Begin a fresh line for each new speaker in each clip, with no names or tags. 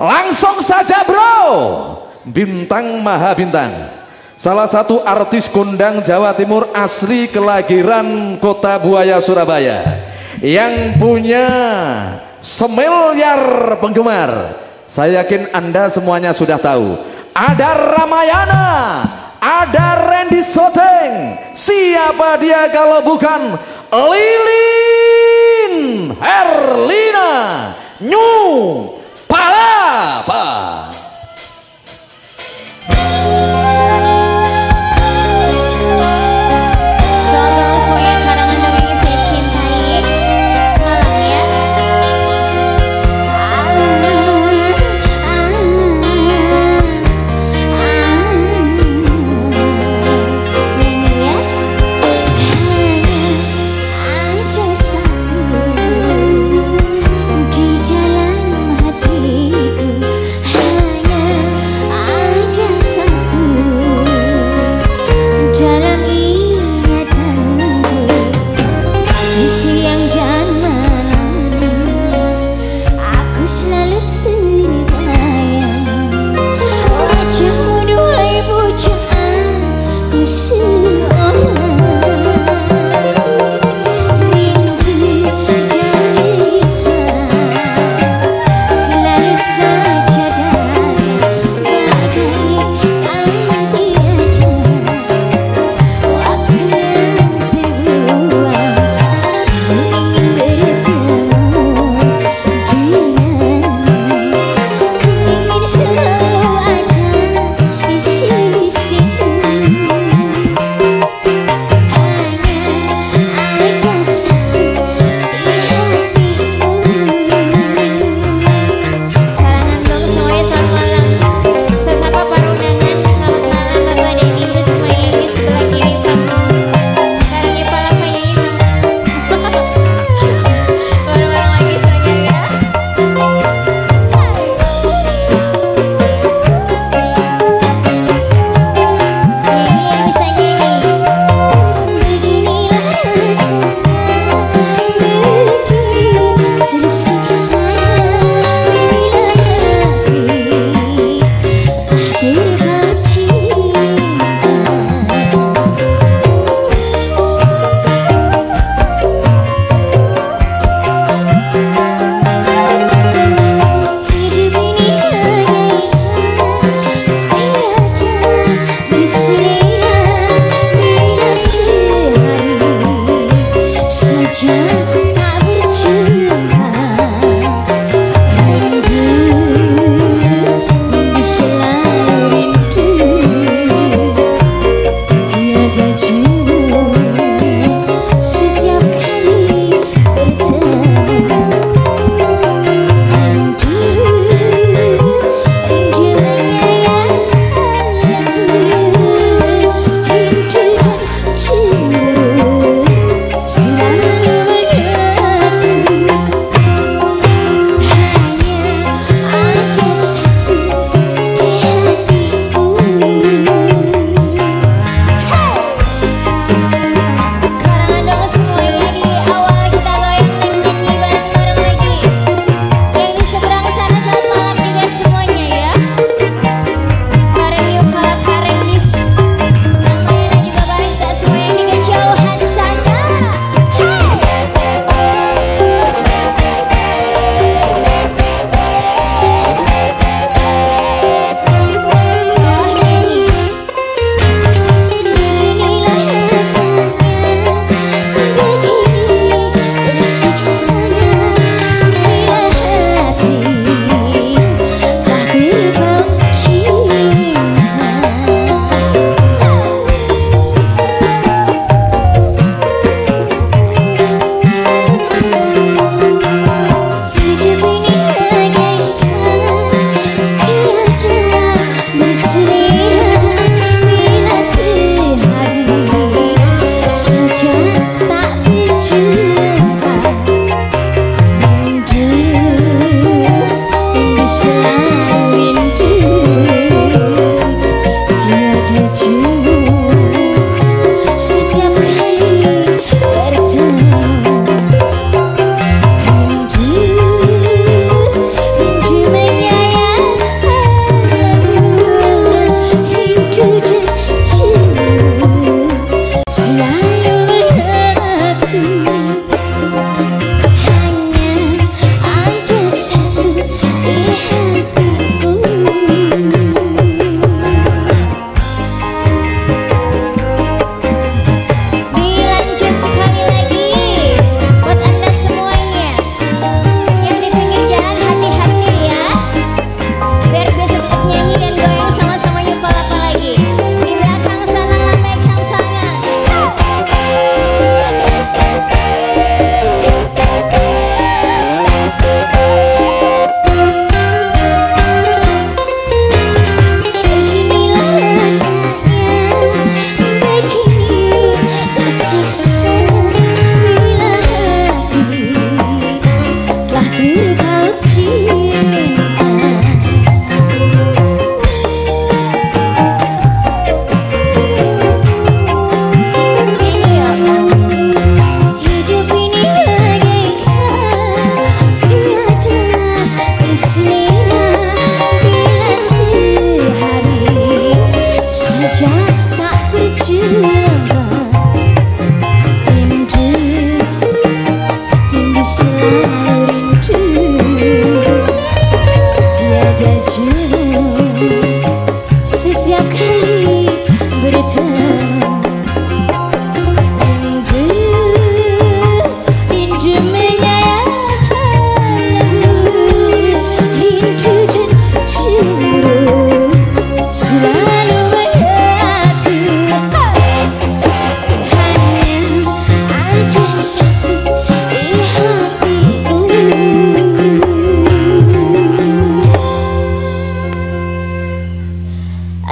Langsung saja bro. Bintang Maha Bintang. Salah satu artis kondang Jawa Timur asli kelahiran Kota Buaya Surabaya yang punya semiliar penggemar. Saya yakin Anda semuanya sudah tahu. Ada Ramayana, ada Randy Soteng. Siapa dia kalau bukan Lilin Herlina New Pará! Pá!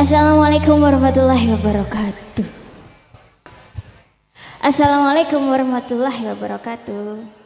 Assalamualaikum warahmatullahi wabarakatuh. Assalamualaikum warahmatullahi wabarakatuh.